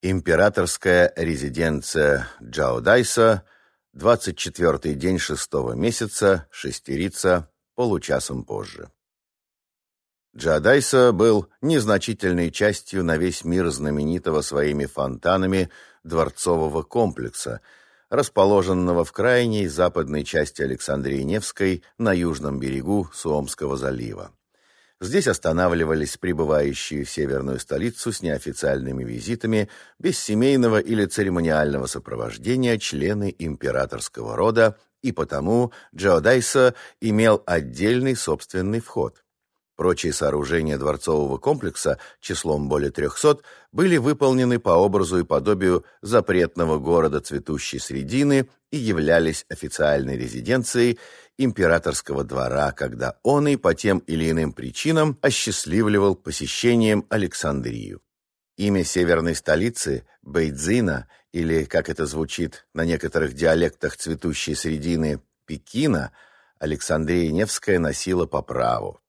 Императорская резиденция Джаодайса, 24-й день шестого месяца, шестерица, получасом позже. Джаодайса был незначительной частью на весь мир знаменитого своими фонтанами дворцового комплекса, расположенного в крайней западной части Александрии Невской на южном берегу Суомского залива. Здесь останавливались прибывающие в северную столицу с неофициальными визитами, без семейного или церемониального сопровождения члены императорского рода, и потому Джаодайса имел отдельный собственный вход. Прочие сооружения дворцового комплекса числом более 300 были выполнены по образу и подобию запретного города цветущей средины и являлись официальной резиденцией императорского двора, когда он и по тем или иным причинам осчастливливал посещением Александрию. Имя северной столицы Бейдзина, или, как это звучит на некоторых диалектах цветущей средины, Пекина, Александрия Невская носила по праву.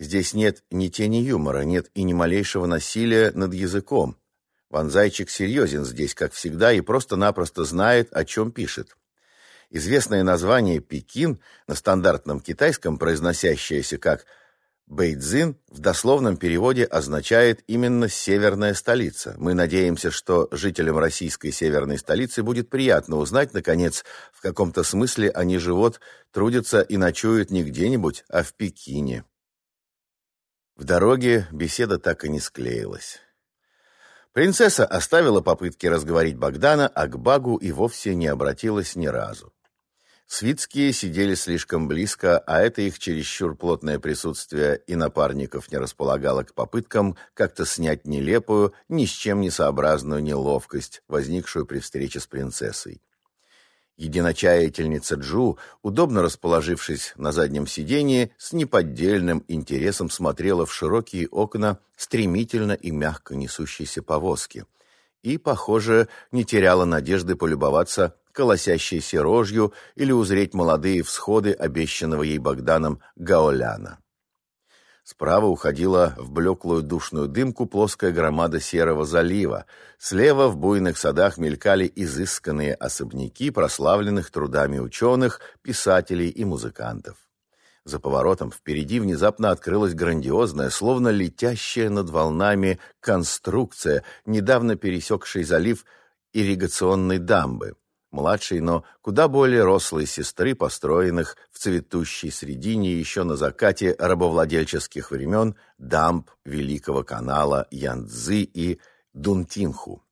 Здесь нет ни тени юмора, нет и ни малейшего насилия над языком. Ван Зайчик серьезен здесь, как всегда, и просто-напросто знает, о чем пишет. Известное название Пекин на стандартном китайском, произносящееся как Бэйцзин, в дословном переводе означает именно «северная столица». Мы надеемся, что жителям российской северной столицы будет приятно узнать, наконец, в каком-то смысле они живут, трудятся и ночуют не где-нибудь, а в Пекине. В дороге беседа так и не склеилась. Принцесса оставила попытки разговорить Богдана, а к Багу и вовсе не обратилась ни разу. Свитские сидели слишком близко, а это их чересчур плотное присутствие и напарников не располагало к попыткам как-то снять нелепую, ни с чем не сообразную неловкость, возникшую при встрече с принцессой. Единочаятельница Джу, удобно расположившись на заднем сиденье, с неподдельным интересом смотрела в широкие окна стремительно и мягко несущейся повозки и, похоже, не теряла надежды полюбоваться колосящейся рожью или узреть молодые всходы обещанного ей Богданом Гаоляна. Справа уходила в блеклую душную дымку плоская громада серого залива. Слева в буйных садах мелькали изысканные особняки прославленных трудами ученых, писателей и музыкантов. За поворотом впереди внезапно открылась грандиозная, словно летящая над волнами конструкция, недавно пересекшей залив ирригационной дамбы младшей, но куда более рослой сестры, построенных в цветущей средине еще на закате рабовладельческих времен дамб Великого канала Янцзы и Дунтинху.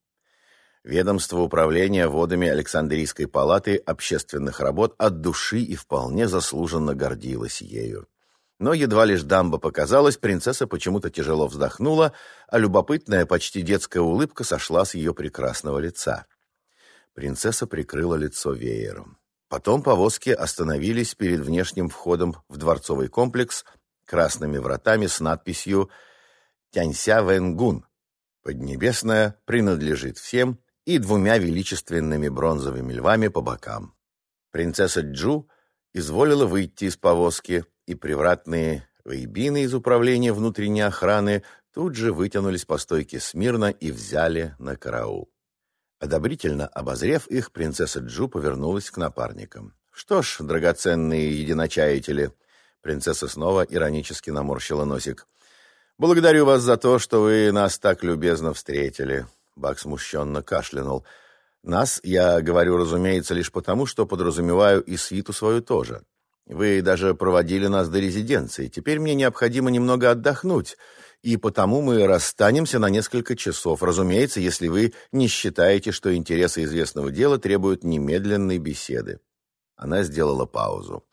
Ведомство управления водами Александрийской палаты общественных работ от души и вполне заслуженно гордилось ею. Но едва лишь дамба показалась, принцесса почему-то тяжело вздохнула, а любопытная, почти детская улыбка сошла с ее прекрасного лица. Принцесса прикрыла лицо веером. Потом повозки остановились перед внешним входом в дворцовый комплекс красными вратами с надписью «Тянься Венгун». Поднебесная принадлежит всем и двумя величественными бронзовыми львами по бокам. Принцесса Джу изволила выйти из повозки, и привратные вейбины из управления внутренней охраны тут же вытянулись по стойке смирно и взяли на караул. Одобрительно обозрев их, принцесса Джу повернулась к напарникам. «Что ж, драгоценные единочаятели», — принцесса снова иронически наморщила носик, «благодарю вас за то, что вы нас так любезно встретили». Бак смущенно кашлянул. «Нас, я говорю, разумеется, лишь потому, что подразумеваю и свиту свою тоже. Вы даже проводили нас до резиденции. Теперь мне необходимо немного отдохнуть, и потому мы расстанемся на несколько часов, разумеется, если вы не считаете, что интересы известного дела требуют немедленной беседы. Она сделала паузу.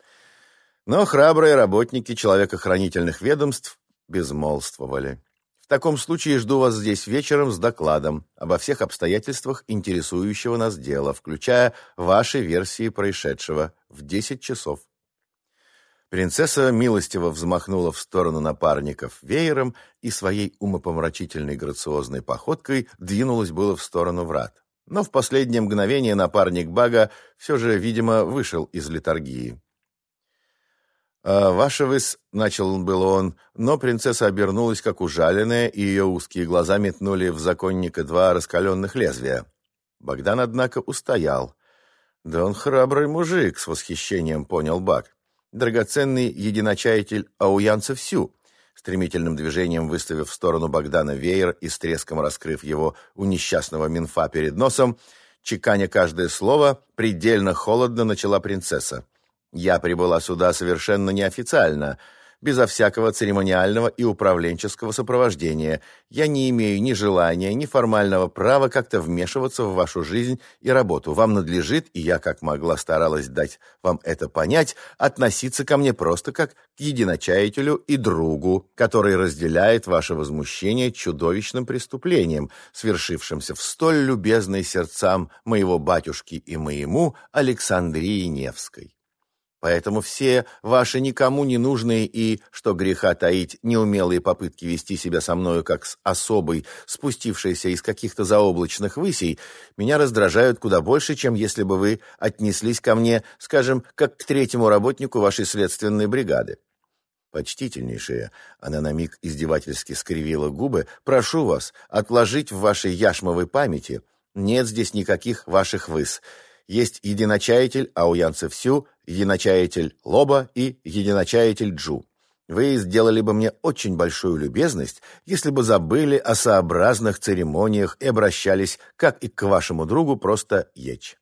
Но храбрые работники человекохранительных ведомств безмолвствовали. В таком случае жду вас здесь вечером с докладом обо всех обстоятельствах интересующего нас дела, включая ваши версии происшедшего в 10 часов. Принцесса милостиво взмахнула в сторону напарников веером и своей умопомрачительной грациозной походкой двинулась было в сторону врат. Но в последнее мгновение напарник Бага все же, видимо, вышел из литургии. «А ваша выс...» — начал был он, но принцесса обернулась, как ужаленная, и ее узкие глаза метнули в законника два раскаленных лезвия. Богдан, однако, устоял. «Да он храбрый мужик», — с восхищением понял Бак. «Драгоценный единочаятель ауянцев Сю», стремительным движением выставив в сторону Богдана веер и с треском раскрыв его у несчастного Минфа перед носом, чеканя каждое слово, предельно холодно начала принцесса. Я прибыла сюда совершенно неофициально, безо всякого церемониального и управленческого сопровождения. Я не имею ни желания, ни формального права как-то вмешиваться в вашу жизнь и работу. Вам надлежит, и я как могла старалась дать вам это понять, относиться ко мне просто как к единочаятелю и другу, который разделяет ваше возмущение чудовищным преступлением, свершившимся в столь любезной сердцам моего батюшки и моему Александрии Невской. Поэтому все ваши никому не нужные и, что греха таить, неумелые попытки вести себя со мною как с особой, спустившейся из каких-то заоблачных высей, меня раздражают куда больше, чем если бы вы отнеслись ко мне, скажем, как к третьему работнику вашей следственной бригады. Почтительнейшие, она на миг издевательски скривила губы, прошу вас отложить в вашей яшмовой памяти. Нет здесь никаких ваших выс есть единочаятель Ауянцев Сю, единочаятель Лоба и единочаятель Джу. Вы сделали бы мне очень большую любезность, если бы забыли о сообразных церемониях и обращались, как и к вашему другу, просто Еч.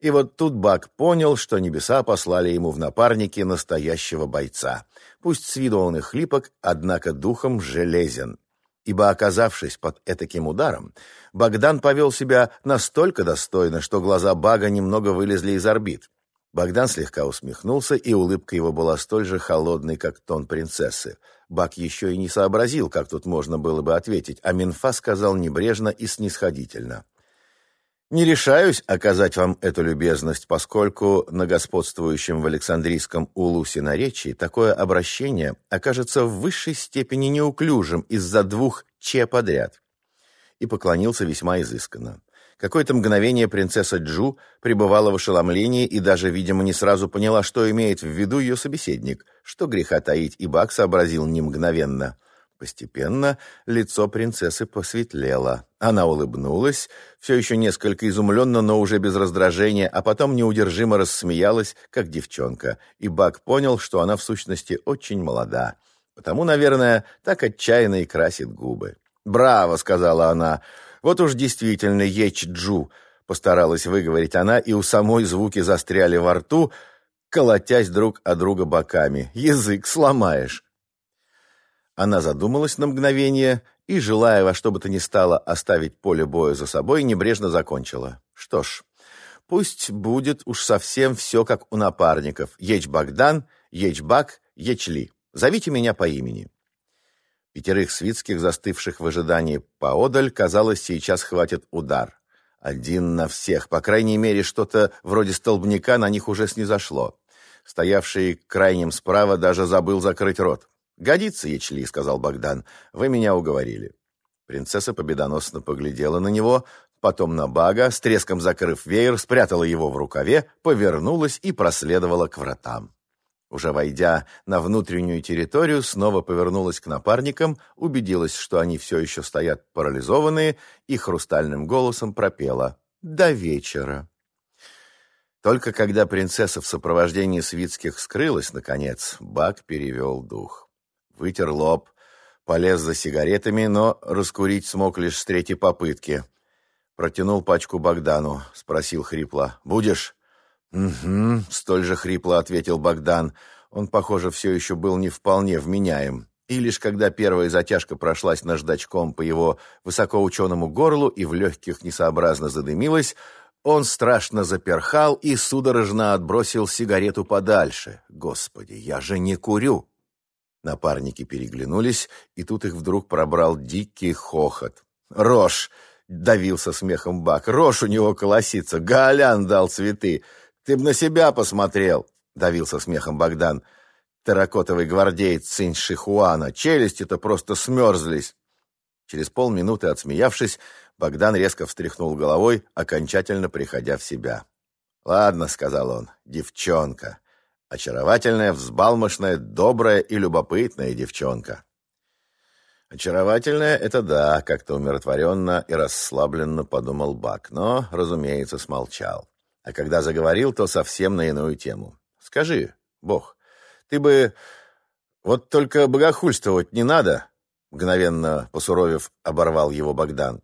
И вот тут Бак понял, что небеса послали ему в напарники настоящего бойца. Пусть с виду он и хлипок, однако духом железен ибо, оказавшись под этаким ударом, Богдан повел себя настолько достойно, что глаза Бага немного вылезли из орбит. Богдан слегка усмехнулся, и улыбка его была столь же холодной, как тон принцессы. Баг еще и не сообразил, как тут можно было бы ответить, а Минфа сказал небрежно и снисходительно. Не решаюсь оказать вам эту любезность, поскольку на господствующем в Александрийском улусе наречии такое обращение окажется в высшей степени неуклюжим из-за двух «че» подряд. И поклонился весьма изысканно. Какое-то мгновение принцесса Джу пребывала в ошеломлении и даже, видимо, не сразу поняла, что имеет в виду ее собеседник. Что греха таить, и Бак сообразил не мгновенно – Постепенно лицо принцессы посветлело. Она улыбнулась, все еще несколько изумленно, но уже без раздражения, а потом неудержимо рассмеялась, как девчонка, и Бак понял, что она в сущности очень молода. Потому, наверное, так отчаянно и красит губы. «Браво!» — сказала она. «Вот уж действительно Еч-Джу!» — постаралась выговорить она, и у самой звуки застряли во рту, колотясь друг о друга боками. «Язык сломаешь!» Она задумалась на мгновение и, желая во что бы то ни стало оставить поле боя за собой, небрежно закончила. Что ж, пусть будет уж совсем все как у напарников. Еч-Богдан, Еч-Бак, Ечли. Зовите меня по имени. Пятерых свитских, застывших в ожидании поодаль, казалось, сейчас хватит удар. Один на всех, по крайней мере, что-то вроде столбняка на них уже снизошло. Стоявший крайним справа даже забыл закрыть рот. «Годится, Ячли», — сказал Богдан. «Вы меня уговорили». Принцесса победоносно поглядела на него, потом на Бага, с треском закрыв веер, спрятала его в рукаве, повернулась и проследовала к вратам. Уже войдя на внутреннюю территорию, снова повернулась к напарникам, убедилась, что они все еще стоят парализованные, и хрустальным голосом пропела «До вечера». Только когда принцесса в сопровождении свитских скрылась, наконец, Баг перевел дух вытер лоб, полез за сигаретами, но раскурить смог лишь с третьей попытки. Протянул пачку Богдану, спросил хрипло. «Будешь?» «Угу», — столь же хрипло ответил Богдан. Он, похоже, все еще был не вполне вменяем. И лишь когда первая затяжка прошлась наждачком по его высокоученому горлу и в легких несообразно задымилась, он страшно заперхал и судорожно отбросил сигарету подальше. «Господи, я же не курю!» Напарники переглянулись, и тут их вдруг пробрал дикий хохот. «Рожь!» — давился смехом Бак. «Рожь у него колосится! Гаолян дал цветы! Ты б на себя посмотрел!» — давился смехом Богдан. Терракотовый гвардеец Цинь Шихуана. Челюсти-то просто смерзлись. Через полминуты, отсмеявшись, Богдан резко встряхнул головой, окончательно приходя в себя. «Ладно», — сказал он, — «девчонка. Очаровательная, взбалмошная, добрая и любопытная девчонка. Очаровательная — это да, как-то умиротворенно и расслабленно подумал Бак, но, разумеется, смолчал. А когда заговорил, то совсем на иную тему. «Скажи, Бог, ты бы... Вот только богохульствовать не надо?» Мгновенно посуровев, оборвал его Богдан.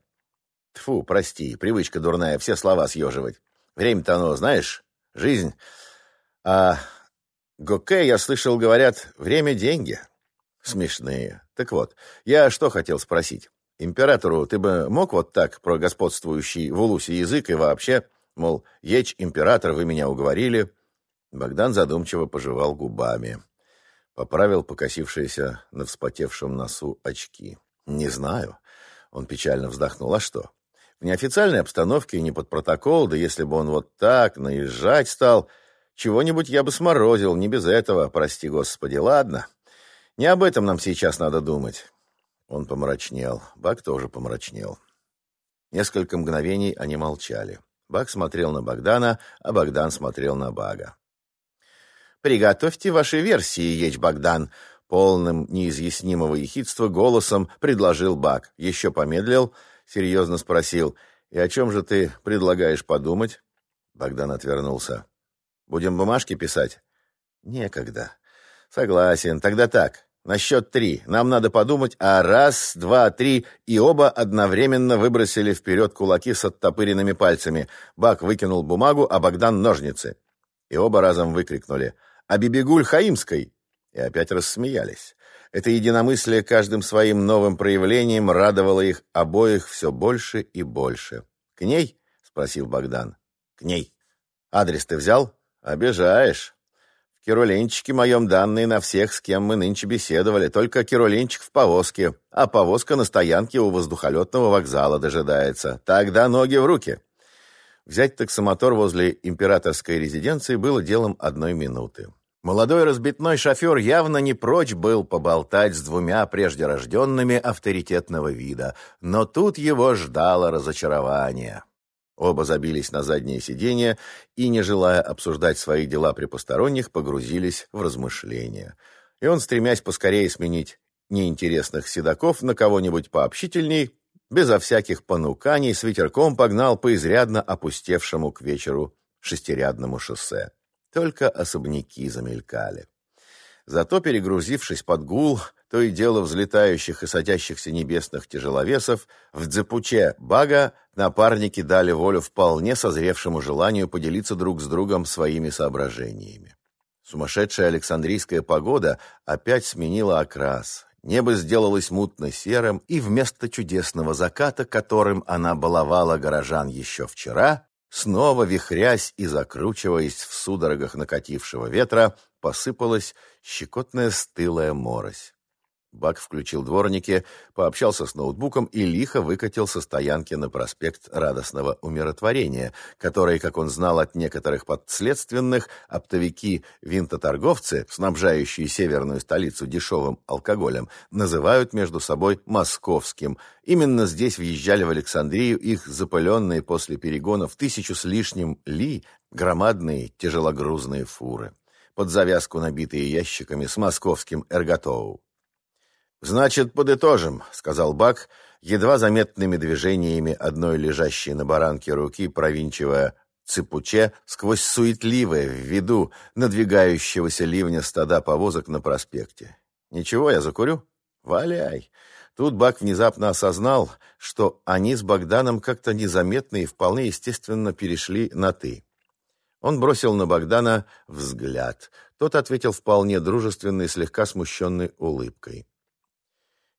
Тфу, прости, привычка дурная, все слова съеживать. Время-то оно, знаешь, жизнь. А Гоке, я слышал, говорят, время — деньги. Смешные. Так вот, я что хотел спросить. Императору ты бы мог вот так про господствующий в Улусе язык и вообще, мол, ечь император, вы меня уговорили? Богдан задумчиво пожевал губами. Поправил покосившиеся на вспотевшем носу очки. Не знаю. Он печально вздохнул. А что? В неофициальной обстановке и не под протокол, да если бы он вот так наезжать стал, чего-нибудь я бы сморозил, не без этого, прости господи. Ладно, не об этом нам сейчас надо думать. Он помрачнел. Бак тоже помрачнел. Несколько мгновений они молчали. Бак смотрел на Богдана, а Богдан смотрел на Бага. «Приготовьте ваши версии, Еч Богдан», — полным неизъяснимого ехидства голосом предложил Бак. Еще помедлил — серьезно спросил, «И о чем же ты предлагаешь подумать?» Богдан отвернулся. «Будем бумажки писать?» «Некогда». «Согласен. Тогда так. На счет три. Нам надо подумать, а раз, два, три, и оба одновременно выбросили вперед кулаки с оттопыренными пальцами. Бак выкинул бумагу, а Богдан — ножницы. И оба разом выкрикнули «А Бибигуль Хаимской!» И опять рассмеялись. Это единомыслие каждым своим новым проявлением радовало их обоих все больше и больше. «К ней?» — спросил Богдан. «К ней. Адрес ты взял? Обижаешь. Кируленчике моем данные на всех, с кем мы нынче беседовали. Только Кируленчик в повозке, а повозка на стоянке у воздухолетного вокзала дожидается. Тогда ноги в руки». Взять таксомотор возле императорской резиденции было делом одной минуты. Молодой разбитной шофер явно не прочь был поболтать с двумя преждерожденными авторитетного вида, но тут его ждало разочарование. Оба забились на заднее сиденье и, не желая обсуждать свои дела при посторонних, погрузились в размышления. И он, стремясь поскорее сменить неинтересных седаков на кого-нибудь пообщительней, безо всяких понуканий с ветерком погнал по изрядно опустевшему к вечеру шестирядному шоссе. Только особняки замелькали. Зато, перегрузившись под гул, то и дело взлетающих и садящихся небесных тяжеловесов, в дзепуче бага напарники дали волю вполне созревшему желанию поделиться друг с другом своими соображениями. Сумасшедшая Александрийская погода опять сменила окрас. Небо сделалось мутно-серым, и вместо чудесного заката, которым она баловала горожан еще вчера, Снова вихрясь и закручиваясь в судорогах накатившего ветра, посыпалась щекотная стылая морось. Бак включил дворники, пообщался с ноутбуком и лихо выкатил со стоянки на проспект радостного умиротворения, который, как он знал от некоторых подследственных, оптовики-винтоторговцы, снабжающие северную столицу дешевым алкоголем, называют между собой «московским». Именно здесь въезжали в Александрию их запыленные после перегонов тысячу с лишним ли громадные тяжелогрузные фуры под завязку набитые ящиками с московским эрготоу. «Значит, подытожим», — сказал Бак, едва заметными движениями одной лежащей на баранке руки, провинчивая цепуче сквозь суетливое в виду надвигающегося ливня стада повозок на проспекте. «Ничего, я закурю? Валяй!» Тут Бак внезапно осознал, что они с Богданом как-то незаметно и вполне естественно перешли на «ты». Он бросил на Богдана взгляд. Тот ответил вполне дружественной, слегка смущенной улыбкой.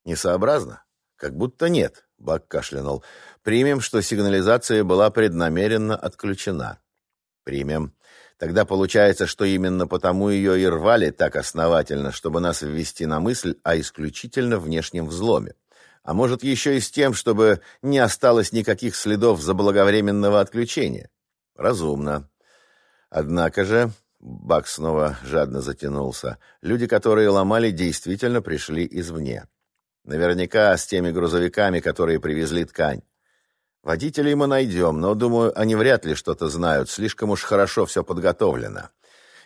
Несообразно? Как будто нет, Бак кашлянул. Примем, что сигнализация была преднамеренно отключена. Примем. Тогда получается, что именно потому ее и рвали так основательно, чтобы нас ввести на мысль о исключительно внешнем взломе. А может, еще и с тем, чтобы не осталось никаких следов заблаговременного отключения. Разумно. Однако же, Бак снова жадно затянулся, люди, которые ломали, действительно пришли извне. Наверняка с теми грузовиками, которые привезли ткань. Водителей мы найдем, но, думаю, они вряд ли что-то знают, слишком уж хорошо все подготовлено.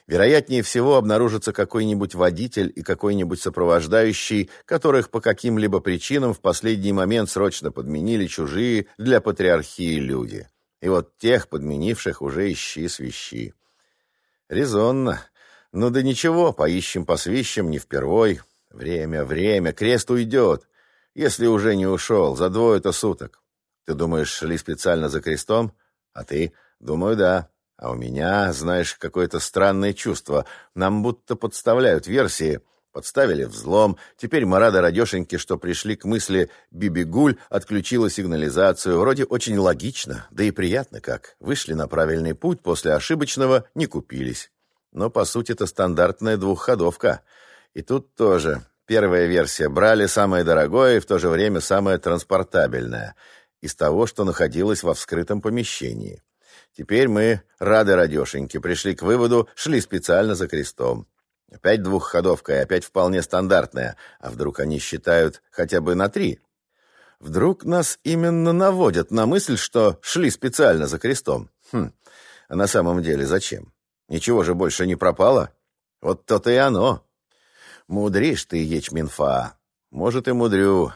Вероятнее всего обнаружится какой-нибудь водитель и какой-нибудь сопровождающий, которых по каким-либо причинам в последний момент срочно подменили чужие для патриархии люди. И вот тех подменивших уже ищи свищи. Резонно. Ну да ничего, поищем, посвищем, не впервой. Время, время, крест уйдет. Если уже не ушел, за двое-то суток. Ты думаешь, шли специально за крестом? А ты? Думаю, да. А у меня, знаешь, какое-то странное чувство. Нам будто подставляют версии. Подставили взлом. Теперь мы рады радешеньки, что пришли к мысли Бибигуль отключила сигнализацию. Вроде очень логично, да и приятно как. Вышли на правильный путь, после ошибочного не купились. Но, по сути, это стандартная двухходовка. И тут тоже. Первая версия. Брали самое дорогое и в то же время самое транспортабельное. Из того, что находилось во вскрытом помещении. Теперь мы, рады радешеньки, пришли к выводу, шли специально за крестом. Опять двухходовка и опять вполне стандартная. А вдруг они считают хотя бы на три? Вдруг нас именно наводят на мысль, что шли специально за крестом. Хм, а на самом деле зачем? Ничего же больше не пропало? Вот то-то и оно. Мудришь ты, ячминфа. Может, и мудрю.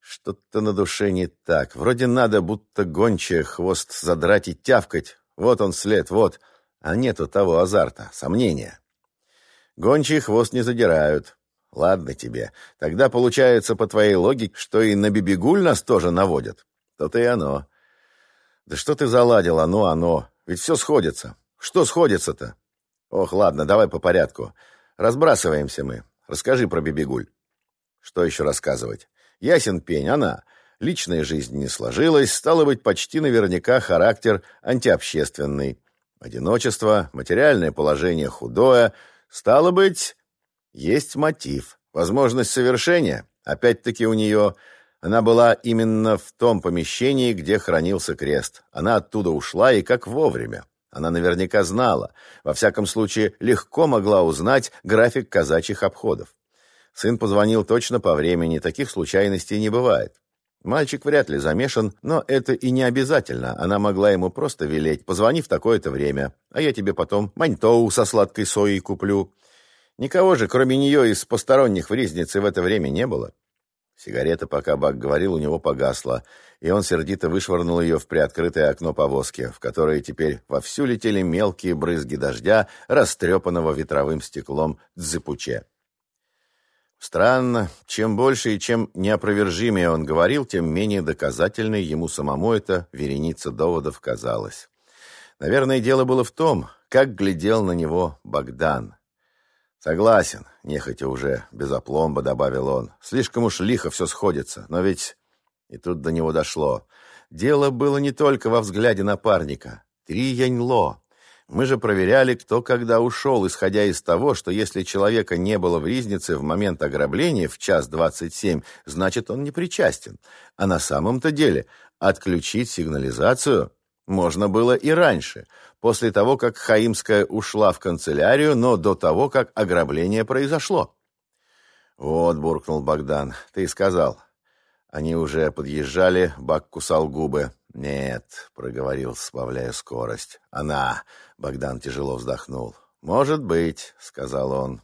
Что-то на душе не так. Вроде надо, будто гончая, хвост задрать и тявкать. Вот он след, вот. А нету того азарта, сомнения. Гончий хвост не задирают. Ладно тебе. Тогда получается, по твоей логике, что и на бибигуль нас тоже наводят. То-то и оно. Да что ты заладил, оно, оно. Ведь все сходится. Что сходится-то? Ох, ладно, давай по порядку. Разбрасываемся мы. Расскажи про бибигуль. Что еще рассказывать? Ясен пень, она. Личная жизнь не сложилась, стало быть, почти наверняка характер антиобщественный. Одиночество, материальное положение худое. Стало быть, есть мотив, возможность совершения. Опять-таки у нее... Она была именно в том помещении, где хранился крест. Она оттуда ушла и как вовремя. Она наверняка знала, во всяком случае, легко могла узнать график казачьих обходов. Сын позвонил точно по времени, таких случайностей не бывает. Мальчик вряд ли замешан, но это и не обязательно. Она могла ему просто велеть, позвони в такое-то время, а я тебе потом маньтоу со сладкой соей куплю. Никого же, кроме нее, из посторонних в Ризнице в это время не было. Сигарета, пока Бак говорил, у него погасла, и он сердито вышвырнул ее в приоткрытое окно повозки, в которое теперь вовсю летели мелкие брызги дождя, растрепанного ветровым стеклом дзыпуче. Странно, чем больше и чем неопровержимее он говорил, тем менее доказательной ему самому эта вереница доводов казалась. Наверное, дело было в том, как глядел на него Богдан. «Согласен», — нехотя уже, без опломба добавил он. «Слишком уж лихо все сходится, но ведь...» И тут до него дошло. Дело было не только во взгляде напарника. Три Яньло, мы же проверяли, кто когда ушел, исходя из того, что если человека не было в Ризнице в момент ограбления в час двадцать семь, значит, он не причастен. А на самом-то деле отключить сигнализацию можно было и раньше, после того, как Хаимская ушла в канцелярию, но до того, как ограбление произошло. «Вот», — буркнул Богдан, — «ты сказал». Они уже подъезжали, Бак кусал губы. «Нет», — проговорил, сбавляя скорость. «Она...» — Богдан тяжело вздохнул. «Может быть», — сказал он.